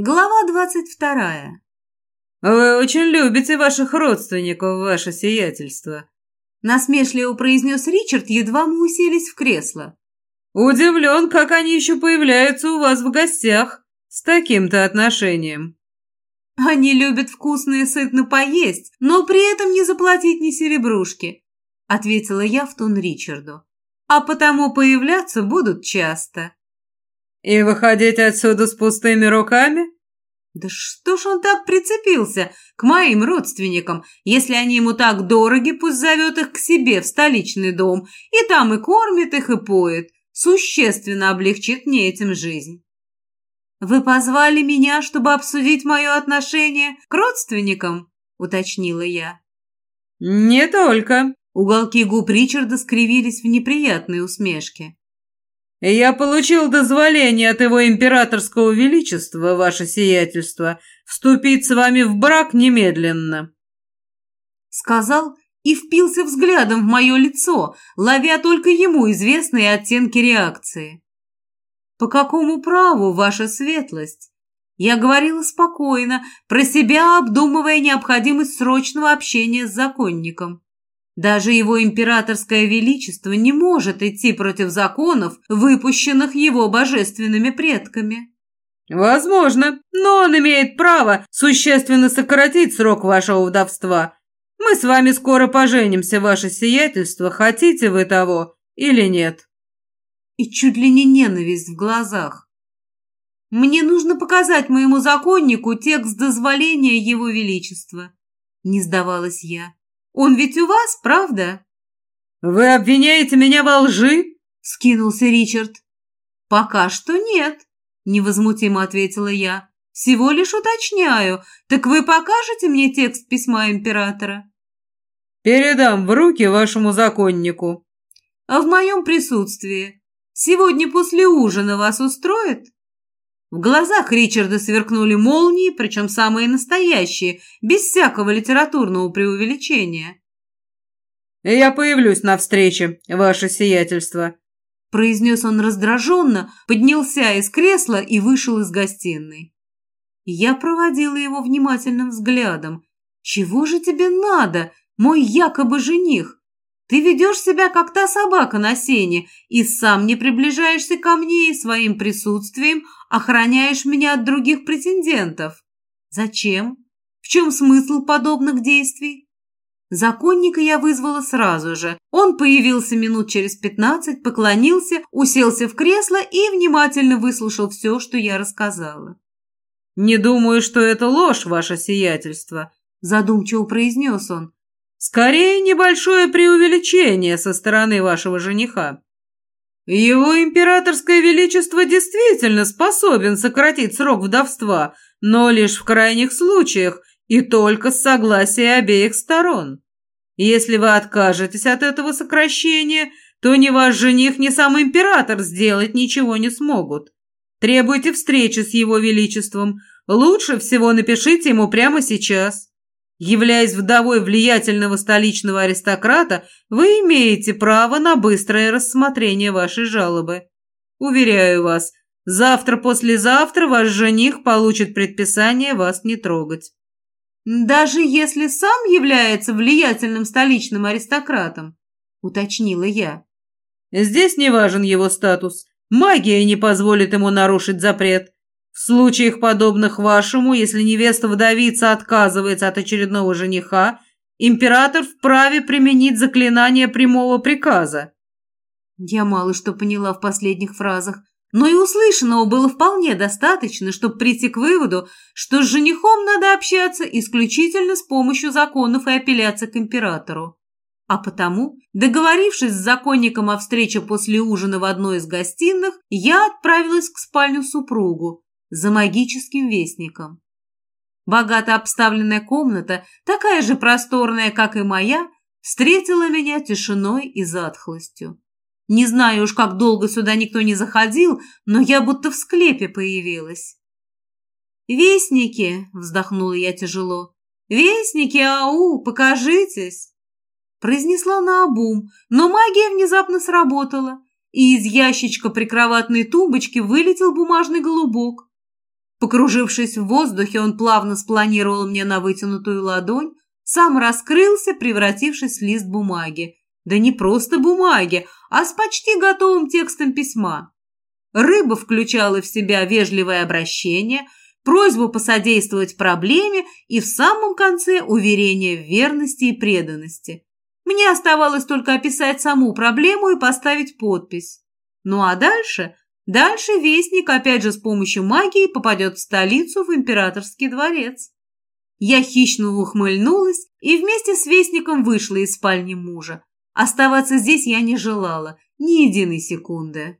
Глава двадцать вторая. «Вы очень любите ваших родственников, ваше сиятельство», насмешливо произнес Ричард, едва мы уселись в кресло. «Удивлен, как они еще появляются у вас в гостях с таким-то отношением». «Они любят вкусно и сытно поесть, но при этом не заплатить ни серебрушки», ответила я в тон Ричарду. «А потому появляться будут часто». «И выходить отсюда с пустыми руками?» «Да что ж он так прицепился к моим родственникам? Если они ему так дороги, пусть зовет их к себе в столичный дом, и там и кормит их, и поет. Существенно облегчит мне этим жизнь». «Вы позвали меня, чтобы обсудить мое отношение к родственникам?» — уточнила я. «Не только». Уголки губ Ричарда скривились в неприятной усмешке. «Я получил дозволение от его императорского величества, ваше сиятельство, вступить с вами в брак немедленно». Сказал и впился взглядом в мое лицо, ловя только ему известные оттенки реакции. «По какому праву, ваша светлость?» Я говорила спокойно, про себя обдумывая необходимость срочного общения с законником. Даже его императорское величество не может идти против законов, выпущенных его божественными предками. Возможно, но он имеет право существенно сократить срок вашего вдовства. Мы с вами скоро поженимся, ваше сиятельство, хотите вы того или нет. И чуть ли не ненависть в глазах. Мне нужно показать моему законнику текст дозволения его величества. Не сдавалась я. Он ведь у вас, правда?» «Вы обвиняете меня во лжи?» — скинулся Ричард. «Пока что нет», — невозмутимо ответила я. «Всего лишь уточняю. Так вы покажете мне текст письма императора?» «Передам в руки вашему законнику». «А в моем присутствии. Сегодня после ужина вас устроит?» В глазах Ричарда сверкнули молнии, причем самые настоящие, без всякого литературного преувеличения. «Я появлюсь на встрече, ваше сиятельство», — произнес он раздраженно, поднялся из кресла и вышел из гостиной. Я проводила его внимательным взглядом. «Чего же тебе надо, мой якобы жених? Ты ведешь себя, как та собака на сене, и сам не приближаешься ко мне и своим присутствием охраняешь меня от других претендентов. Зачем? В чем смысл подобных действий? Законника я вызвала сразу же. Он появился минут через пятнадцать, поклонился, уселся в кресло и внимательно выслушал все, что я рассказала. «Не думаю, что это ложь, ваше сиятельство», – задумчиво произнес он. Скорее, небольшое преувеличение со стороны вашего жениха. Его императорское величество действительно способен сократить срок вдовства, но лишь в крайних случаях и только с согласия обеих сторон. Если вы откажетесь от этого сокращения, то ни ваш жених, ни сам император сделать ничего не смогут. Требуйте встречи с его величеством. Лучше всего напишите ему прямо сейчас. Являясь вдовой влиятельного столичного аристократа, вы имеете право на быстрое рассмотрение вашей жалобы. Уверяю вас, завтра-послезавтра ваш жених получит предписание вас не трогать. Даже если сам является влиятельным столичным аристократом, уточнила я. Здесь не важен его статус. Магия не позволит ему нарушить запрет. В случаях, подобных вашему, если невеста-вдовица отказывается от очередного жениха, император вправе применить заклинание прямого приказа. Я мало что поняла в последних фразах, но и услышанного было вполне достаточно, чтобы прийти к выводу, что с женихом надо общаться исключительно с помощью законов и апелляции к императору. А потому, договорившись с законником о встрече после ужина в одной из гостиных, я отправилась к спальню супругу, за магическим вестником. Богато обставленная комната, такая же просторная, как и моя, встретила меня тишиной и затхлостью. Не знаю уж, как долго сюда никто не заходил, но я будто в склепе появилась. «Вестники!» — вздохнула я тяжело. «Вестники, ау, покажитесь!» Произнесла наобум, но магия внезапно сработала, и из ящичка прикроватной тумбочки вылетел бумажный голубок. Покружившись в воздухе, он плавно спланировал мне на вытянутую ладонь, сам раскрылся, превратившись в лист бумаги. Да не просто бумаги, а с почти готовым текстом письма. Рыба включала в себя вежливое обращение, просьбу посодействовать проблеме и в самом конце уверение в верности и преданности. Мне оставалось только описать саму проблему и поставить подпись. Ну а дальше Дальше вестник, опять же с помощью магии, попадет в столицу, в императорский дворец. Я хищно ухмыльнулась и вместе с вестником вышла из спальни мужа. Оставаться здесь я не желала ни единой секунды.